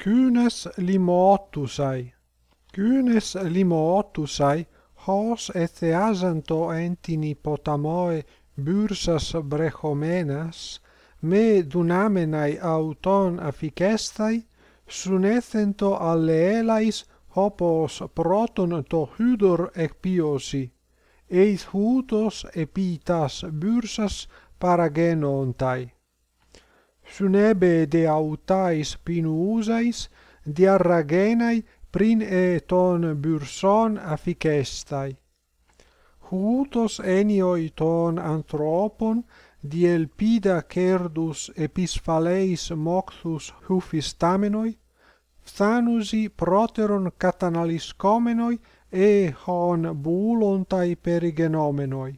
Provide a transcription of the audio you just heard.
Kynes limotusai, kynes limotusai, hos etheasanto entini potamoe bursas brechomenas, me dunamenai auton afficestai, sunethento alleelais hopos proton to hydor ecpiosi, eis hutos epitas bursas paragenontai sunebe de autais pinuusais diarragenai prin e ton burson afficestai. Hutos enioi ton anthropon dielpida cerdus episphaleis mocthus hufistamenoi, phthanusi proteron catanaliscomenoi e hon bulontai perigenomenoi.